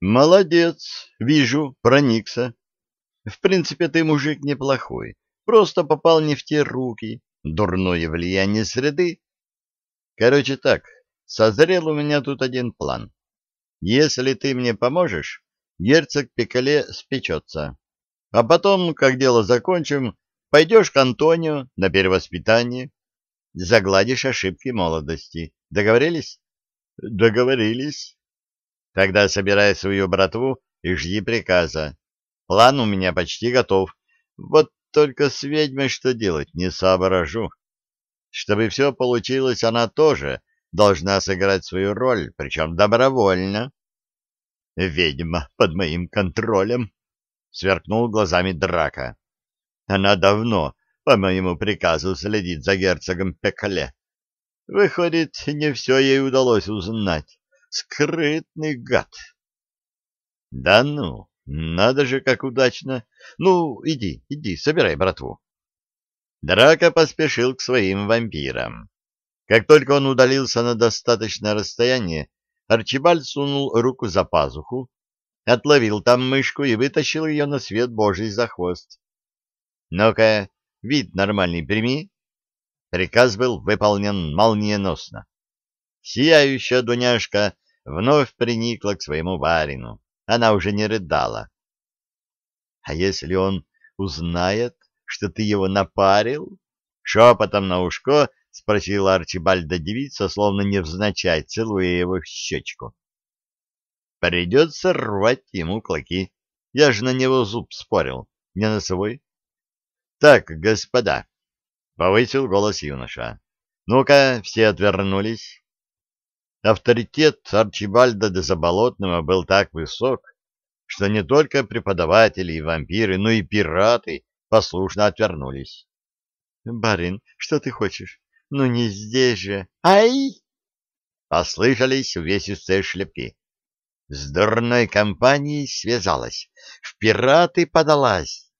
Молодец, вижу, проникся. В принципе, ты мужик неплохой, просто попал не в те руки, дурное влияние среды. Короче так, созрел у меня тут один план. Если ты мне поможешь, герцог Пикале спечется. А потом, как дело закончим, пойдешь к Антонио на перевоспитание, загладишь ошибки молодости. Договорились? Договорились. Тогда собирай свою братву и жди приказа. План у меня почти готов. Вот только с ведьмой что делать не соображу. Чтобы все получилось, она тоже должна сыграть свою роль, причем добровольно. Ведьма под моим контролем, — сверкнул глазами драка. Она давно, по моему приказу, следит за герцогом Пекале. Выходит, не все ей удалось узнать. Скрытный гад. Да ну, надо же, как удачно. Ну, иди, иди, собирай братву. Драка поспешил к своим вампирам. Как только он удалился на достаточное расстояние, Арчибальд сунул руку за пазуху, отловил там мышку и вытащил ее на свет божий за хвост. «Ну-ка, вид нормальный прими». Приказ был выполнен молниеносно. Сияющая Дуняшка вновь приникла к своему барину. Она уже не рыдала. — А если он узнает, что ты его напарил? — шепотом на ушко спросила Арчибальда девица, словно невзначай, целуя его в щечку. — Придется рвать ему клыки. Я же на него зуб спорил, не на свой. — Так, господа, — повысил голос юноша, — ну-ка, все отвернулись. Авторитет Арчибальда де Заболотного был так высок, что не только преподаватели и вампиры, но и пираты послушно отвернулись. — Барин, что ты хочешь? Ну не здесь же. Ай! Послышались увесистые шлепки. С дурной компанией связалась, в пираты подалась.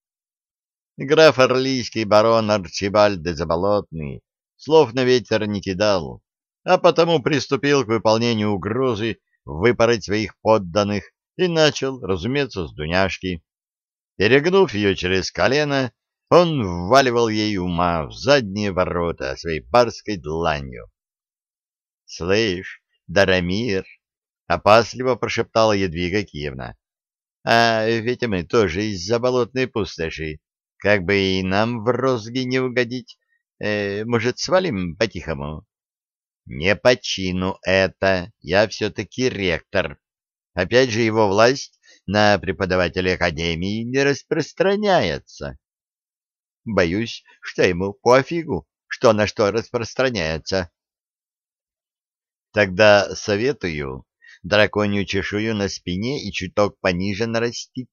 Граф Орлийский барон Арчибальд де Заболотный слов на ветер не кидал, а потому приступил к выполнению угрозы выпороть своих подданных и начал, разумеется, с Дуняшки. Перегнув ее через колено, он вваливал ей ума в задние ворота своей барской дланью. — Слышь, Дарамир, — опасливо прошептала Едвига Киевна, — а ведь мы тоже из-за болотной пустоши, как бы и нам в розги не угодить, э, может, свалим по-тихому? Не по чину это, я все-таки ректор. Опять же, его власть на преподавателей академии не распространяется. Боюсь, что ему пофигу, что на что распространяется. Тогда советую драконью чешую на спине и чуток пониже нарастить.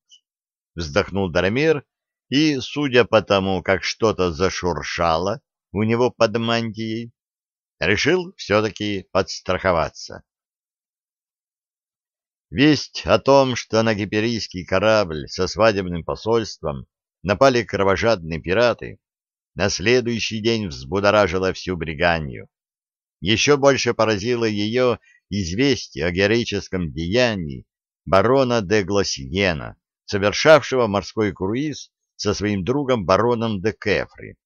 Вздохнул Дарамир, и, судя по тому, как что-то зашуршало у него под мантией, решил все-таки подстраховаться. Весть о том, что на гиперийский корабль со свадебным посольством напали кровожадные пираты, на следующий день взбудоражила всю бриганью. Еще больше поразило ее известие о героическом деянии барона де Глосиена, совершавшего морской круиз со своим другом бароном де Кефри.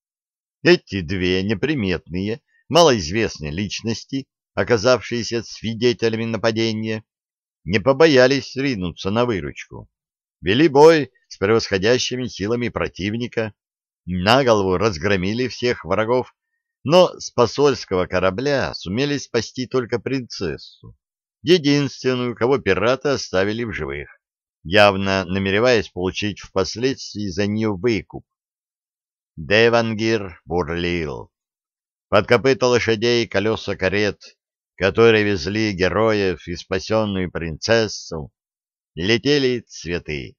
Эти две неприметные малоизвестные личности, оказавшиеся свидетелями нападения, не побоялись ринуться на выручку. Вели бой с превосходящими силами противника, на голову разгромили всех врагов, но с посольского корабля сумели спасти только принцессу, единственную, кого пираты оставили в живых, явно намереваясь получить впоследствии за нее выкуп. Девангир бурлил. Под копыта лошадей колеса карет, которые везли героев и спасенную принцессу, летели цветы.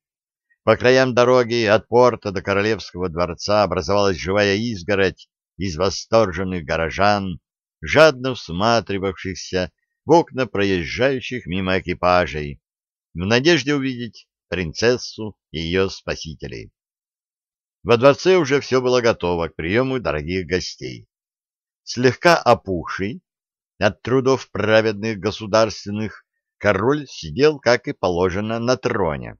По краям дороги от порта до королевского дворца образовалась живая изгородь из восторженных горожан, жадно всматривавшихся в окна проезжающих мимо экипажей, в надежде увидеть принцессу и ее спасителей. Во дворце уже все было готово к приему дорогих гостей слегка опухший от трудов праведных государственных, король сидел, как и положено, на троне.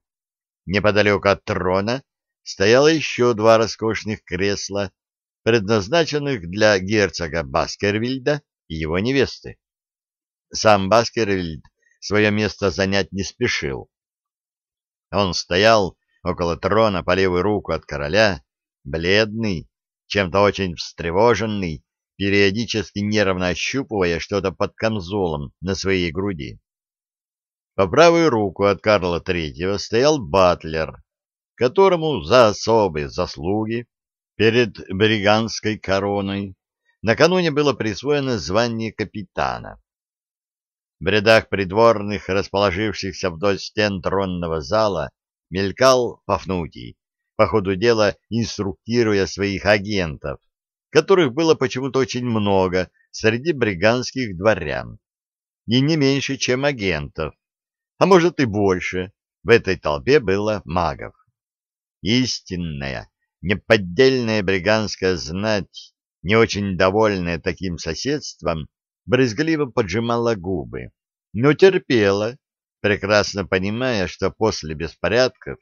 Неподалеку от трона стояло еще два роскошных кресла, предназначенных для герцога Баскервильда и его невесты. Сам Баскервильд свое место занять не спешил. Он стоял около трона по левую руку от короля, бледный, чем-то очень встревоженный, периодически нервно ощупывая что-то под камзолом на своей груди. По правую руку от Карла Третьего стоял батлер, которому за особые заслуги перед бриганской короной накануне было присвоено звание капитана. В рядах придворных, расположившихся вдоль стен тронного зала, мелькал Пафнутий, по ходу дела инструктируя своих агентов, которых было почему-то очень много среди бриганских дворян, и не меньше, чем агентов, а может и больше, в этой толпе было магов. Истинная, неподдельная бриганская знать, не очень довольная таким соседством, брезгливо поджимала губы, но терпела, прекрасно понимая, что после беспорядков,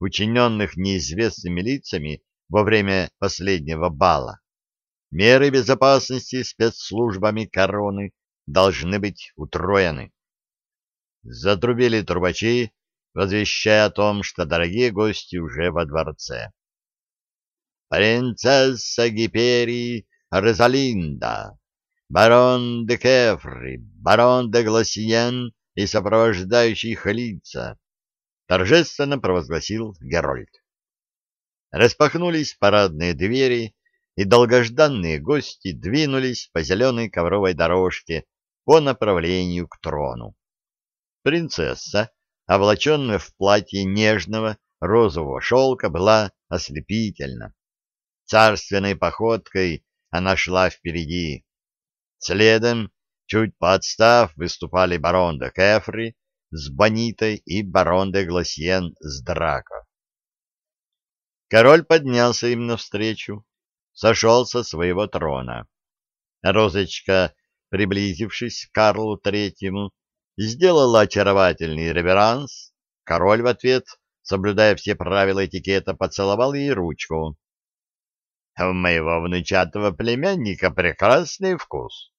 учиненных неизвестными лицами во время последнего бала, меры безопасности спецслужбами короны должны быть утроены. Затрубили трубачи, возвещая о том, что дорогие гости уже во дворце. «Принцесса Гиперии Розалинда!» барон де Кефри, барон де Гласиен и сопровождающие их лица, торжественно провозгласил Герольд. Распахнулись парадные двери, и долгожданные гости двинулись по зеленой ковровой дорожке по направлению к трону. Принцесса, облаченная в платье нежного розового шелка, была ослепительна. Царственной походкой она шла впереди, Следом, чуть подстав, выступали барон де Кефри с Бонитой и барон де Гласьен с Драко. Король поднялся им навстречу, сошел со своего трона. Розочка, приблизившись к Карлу Третьему, сделала очаровательный реверанс. Король в ответ, соблюдая все правила этикета, поцеловал ей ручку. — У моего внучатого племянника прекрасный вкус.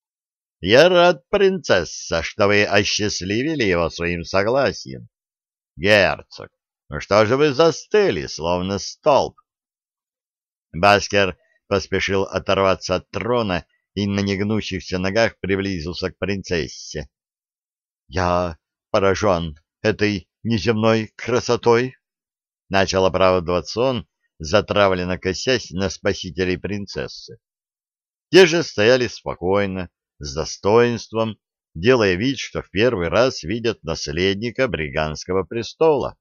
Я рад, принцесса, что вы осчастливили его своим согласием. Герцог, ну что же вы застыли, словно столб? Баскер поспешил оторваться от трона и на негнущихся ногах приблизился к принцессе. — Я поражен этой неземной красотой, — начал оправдываться он, затравленно косясь на спасителей принцессы. Те же стояли спокойно, с достоинством, делая вид, что в первый раз видят наследника бриганского престола.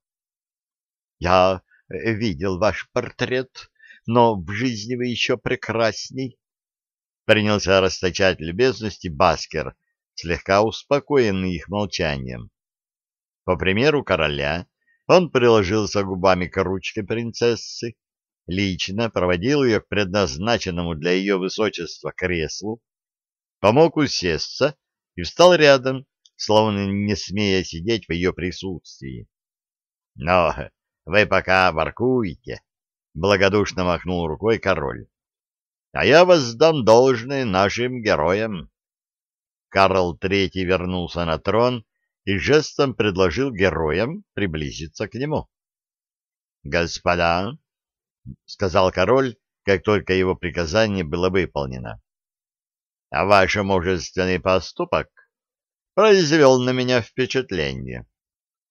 «Я видел ваш портрет, но в жизни вы еще прекрасней», — принялся расточать любезности Баскер, слегка успокоенный их молчанием. По примеру короля, он приложился губами к ручке принцессы, лично проводил ее к предназначенному для ее высочества креслу, помог усесться и встал рядом, словно не смея сидеть в ее присутствии. — Но вы пока воркуете, — благодушно махнул рукой король. — А я воздам должное нашим героям. Карл Третий вернулся на трон и жестом предложил героям приблизиться к нему. — Господа, — сказал король, как только его приказание было выполнено, а ваш мужественный поступок произвел на меня впечатление.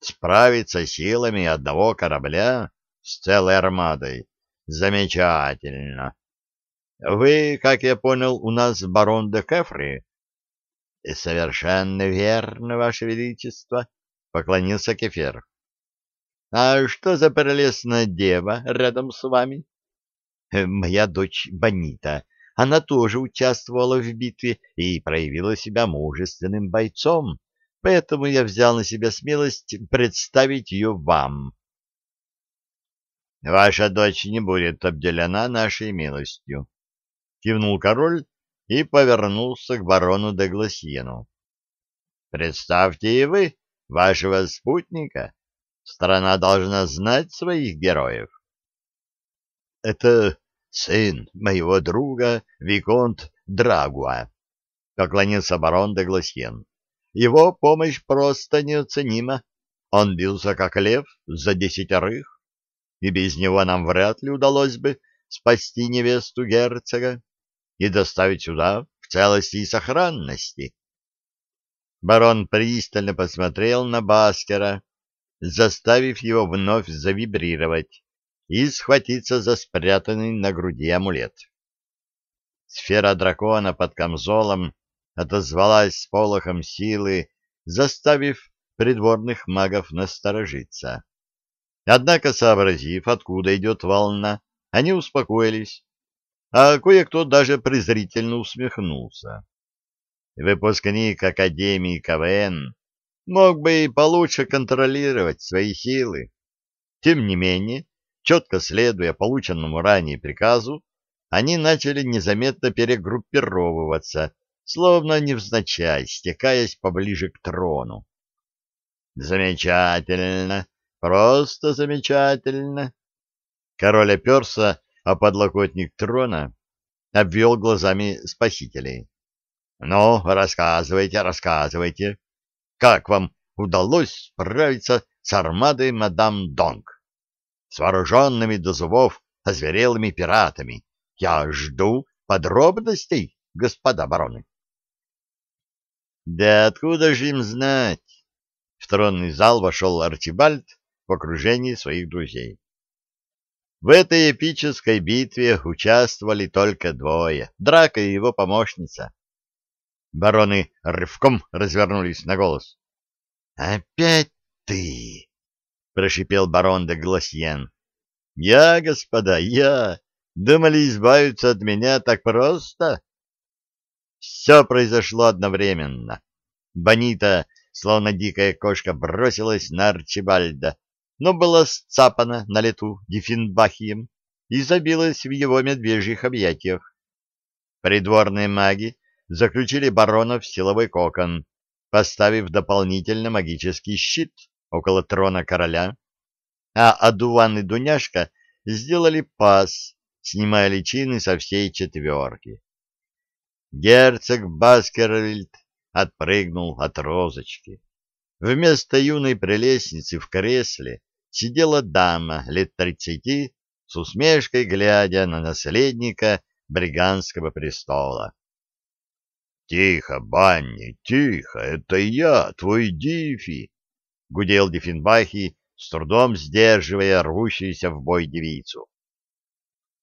Справиться силами одного корабля с целой армадой замечательно. Вы, как я понял, у нас барон де Кефри? — Совершенно верно, Ваше Величество, — поклонился Кефер. — А что за прелестная дева рядом с вами? — Моя дочь Бонита, она тоже участвовала в битве и проявила себя мужественным бойцом, поэтому я взял на себя смелость представить ее вам. «Ваша дочь не будет обделена нашей милостью», — кивнул король и повернулся к барону де Гласьену. «Представьте и вы вашего спутника. Страна должна знать своих героев. — Это сын моего друга Виконт Драгуа, — поклонился барон де Гласьен. — Его помощь просто неоценима. Он бился как лев за десятерых, и без него нам вряд ли удалось бы спасти невесту герцога и доставить сюда в целости и сохранности. Барон пристально посмотрел на Баскера, заставив его вновь завибрировать и схватиться за спрятанный на груди амулет. Сфера дракона под камзолом отозвалась с полохом силы, заставив придворных магов насторожиться. Однако, сообразив, откуда идет волна, они успокоились, а кое-кто даже презрительно усмехнулся. Выпускник Академии КВН мог бы и получше контролировать свои силы. Тем не менее, четко следуя полученному ранее приказу, они начали незаметно перегруппировываться, словно невзначай, стекаясь поближе к трону. «Замечательно! Просто замечательно!» Король оперся о подлокотник трона, обвел глазами спасителей. Ну, рассказывайте, рассказывайте. Как вам удалось справиться с армадой мадам Донг? С вооруженными до зубов озверелыми пиратами. Я жду подробностей, господа бароны. Да откуда же им знать? В тронный зал вошел Арчибальд в окружении своих друзей. В этой эпической битве участвовали только двое — Драка и его помощница. Бароны рывком развернулись на голос. — Опять ты! — прошипел барон де Гласьен. — Я, господа, я! Думали избавиться от меня так просто? Все произошло одновременно. Бонита, словно дикая кошка, бросилась на Арчибальда, но была сцапана на лету Диффенбахием и забилась в его медвежьих объятиях. Придворные маги заключили барона в силовой кокон, поставив дополнительно магический щит около трона короля, а Адуван и Дуняшка сделали пас, снимая личины со всей четверки. Герцог Баскервильд отпрыгнул от розочки. Вместо юной прелестницы в кресле сидела дама лет тридцати с усмешкой глядя на наследника бриганского престола. «Тихо, Банни, тихо, это я, твой Дифи!» — гудел Диффенбахи, с трудом сдерживая рвущуюся в бой девицу.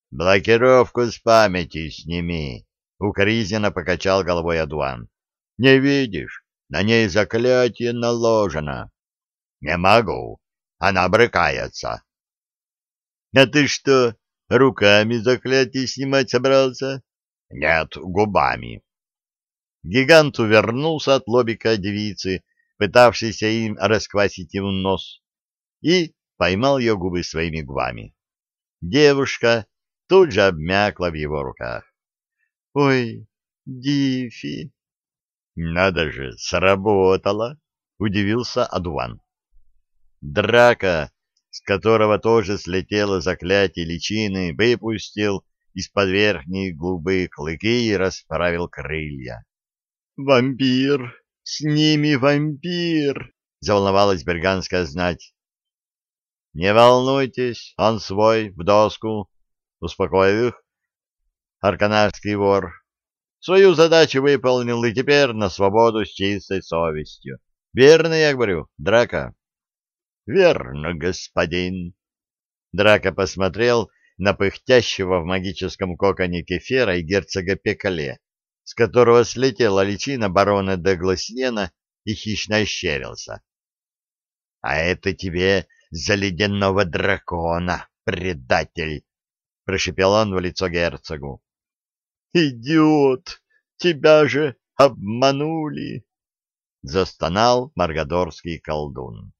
«Блокировку с памяти сними!» — укоризненно покачал головой Адуан. «Не видишь, на ней заклятие наложено». «Не могу, она брыкается». «А ты что, руками заклятие снимать собрался?» «Нет, губами». Гигант увернулся от лобика девицы, пытавшейся им расквасить ему нос, и поймал ее губы своими губами. Девушка тут же обмякла в его руках. — Ой, Дифи! — Надо же, сработало! — удивился Адуан. Драка, с которого тоже слетело заклятие личины, выпустил из-под верхней губы клыки и расправил крылья. «Вампир! С ними вампир!» — заволновалась берганская знать. «Не волнуйтесь, он свой, в доску!» — успокоил их арканарский вор. «Свою задачу выполнил и теперь на свободу с чистой совестью. Верно я говорю, Драка?» «Верно, господин!» Драка посмотрел на пыхтящего в магическом коконе кефира и герцога Пекале с которого слетела личина барона де Гласнена и хищно ощерился. — А это тебе за ледяного дракона, предатель! — прошепел он в лицо герцогу. — Идиот! Тебя же обманули! — застонал маргадорский колдун.